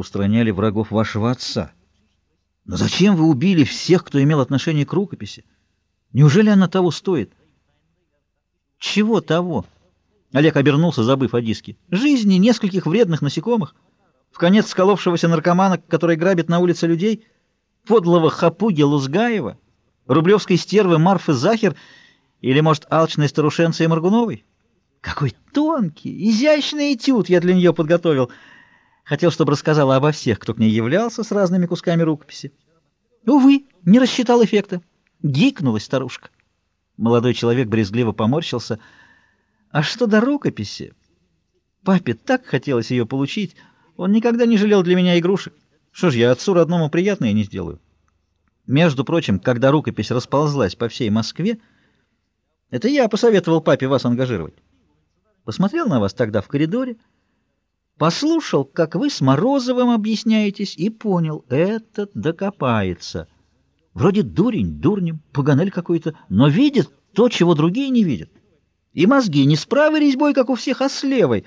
устраняли врагов вашего отца. Но зачем вы убили всех, кто имел отношение к рукописи? Неужели она того стоит? Чего того? Олег обернулся, забыв о диске. Жизни нескольких вредных насекомых, в конец сколовшегося наркомана, который грабит на улице людей, подлого хапуги Лузгаева, рублевской стервы Марфы Захер или, может, алчной старушенции Маргуновой? Какой тонкий, изящный этюд я для нее подготовил. Хотел, чтобы рассказала обо всех, кто к ней являлся с разными кусками рукописи. Увы, не рассчитал эффекта. Гикнулась старушка. Молодой человек брезгливо поморщился. А что до рукописи? Папе так хотелось ее получить. Он никогда не жалел для меня игрушек. Что ж, я отцу родному приятное не сделаю. Между прочим, когда рукопись расползлась по всей Москве, это я посоветовал папе вас ангажировать. Посмотрел на вас тогда в коридоре, послушал, как вы с Морозовым объясняетесь, и понял, этот докопается. Вроде дурень, дурнем, паганель какой-то, но видит то, чего другие не видят. И мозги не с правой резьбой, как у всех, а с левой.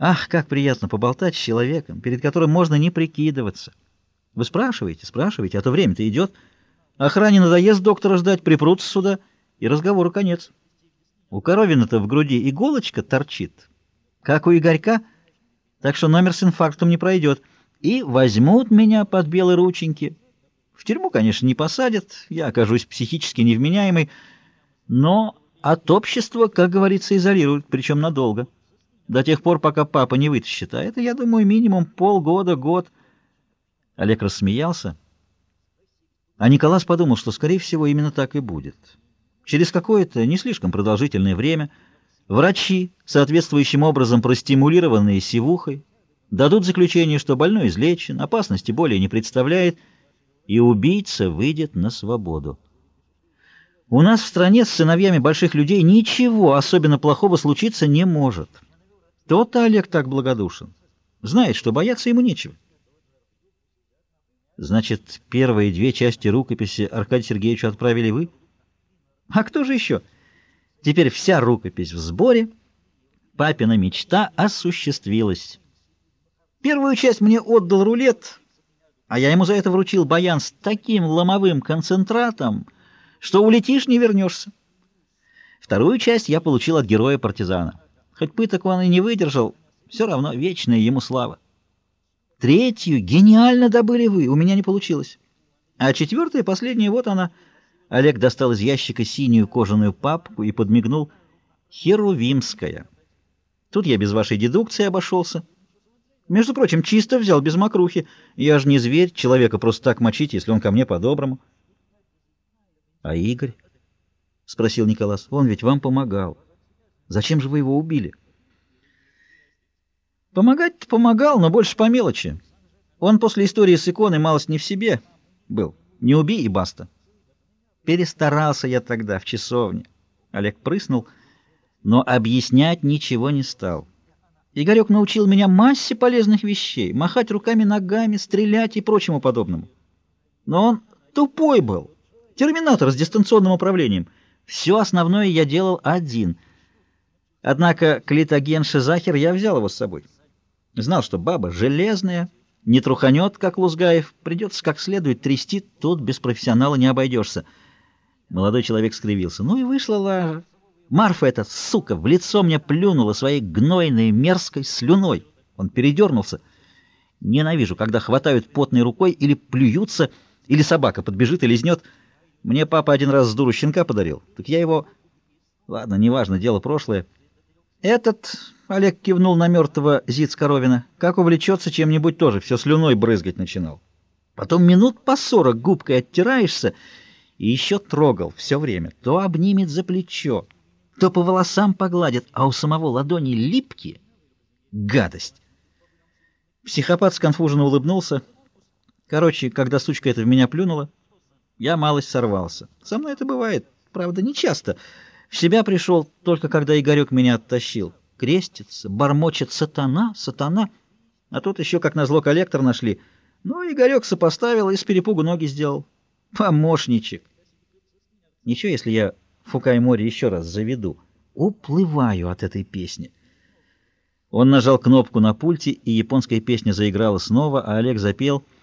Ах, как приятно поболтать с человеком, перед которым можно не прикидываться. Вы спрашиваете, спрашиваете, а то время-то идет. Охране надоест доктора ждать, припрутся сюда, и разговору конец. У Коровина-то в груди иголочка торчит, как у Игорька, так что номер с инфарктом не пройдет. И возьмут меня под белые рученьки. В тюрьму, конечно, не посадят, я окажусь психически невменяемый, но от общества, как говорится, изолируют, причем надолго. До тех пор, пока папа не вытащит. А это, я думаю, минимум полгода, год. Олег рассмеялся. А Николас подумал, что, скорее всего, именно так и будет. Через какое-то не слишком продолжительное время врачи, соответствующим образом простимулированные сивухой, дадут заключение, что больной излечен, опасности более не представляет, и убийца выйдет на свободу. У нас в стране с сыновьями больших людей ничего особенно плохого случиться не может. Тот-то Олег так благодушен. Знает, что бояться ему нечего. Значит, первые две части рукописи Аркадию Сергеевичу отправили вы? А кто же еще? Теперь вся рукопись в сборе. Папина мечта осуществилась. Первую часть мне отдал рулет, а я ему за это вручил баян с таким ломовым концентратом, что улетишь, не вернешься. Вторую часть я получил от героя-партизана. Хоть пыток он и не выдержал, все равно вечная ему слава. Третью гениально добыли вы, у меня не получилось. А четвертая, последняя, вот она — Олег достал из ящика синюю кожаную папку и подмигнул. «Херувимская. Тут я без вашей дедукции обошелся. Между прочим, чисто взял, без мокрухи. Я же не зверь, человека просто так мочить, если он ко мне по-доброму». «А Игорь?» — спросил Николас. «Он ведь вам помогал. Зачем же вы его убили?» «Помогать-то помогал, но больше по мелочи. Он после истории с иконой малость не в себе был. Не убей и баста». Перестарался я тогда в часовне. Олег прыснул, но объяснять ничего не стал. Игорек научил меня массе полезных вещей, махать руками-ногами, стрелять и прочему подобному. Но он тупой был, терминатор с дистанционным управлением. Все основное я делал один. Однако клитогенша Захер я взял его с собой. Знал, что баба железная, не труханет, как Лузгаев, придется как следует трясти, тут без профессионала не обойдешься. Молодой человек скривился. Ну и вышла лажа. Марфа эта, сука, в лицо мне плюнула своей гнойной, мерзкой слюной. Он передернулся. Ненавижу, когда хватают потной рукой или плюются, или собака подбежит и лизнет. Мне папа один раз с дуру щенка подарил. Так я его... Ладно, неважно, дело прошлое. Этот, Олег кивнул на мертвого Зиц Коровина, как увлечется чем-нибудь тоже, все слюной брызгать начинал. Потом минут по сорок губкой оттираешься и еще трогал все время. То обнимет за плечо, то по волосам погладит, а у самого ладони липкие. Гадость! Психопат сконфуженно улыбнулся. Короче, когда сучка эта в меня плюнула, я малость сорвался. Со мной это бывает, правда, не часто. В себя пришел только когда Игорек меня оттащил. Крестится, бормочет «сатана, сатана». А тут еще, как назло, коллектор нашли. Ну, Игорек сопоставил и с перепугу ноги сделал. Помощничек. Ничего, если я Фукай море еще раз заведу. Уплываю от этой песни. Он нажал кнопку на пульте, и японская песня заиграла снова, а Олег запел —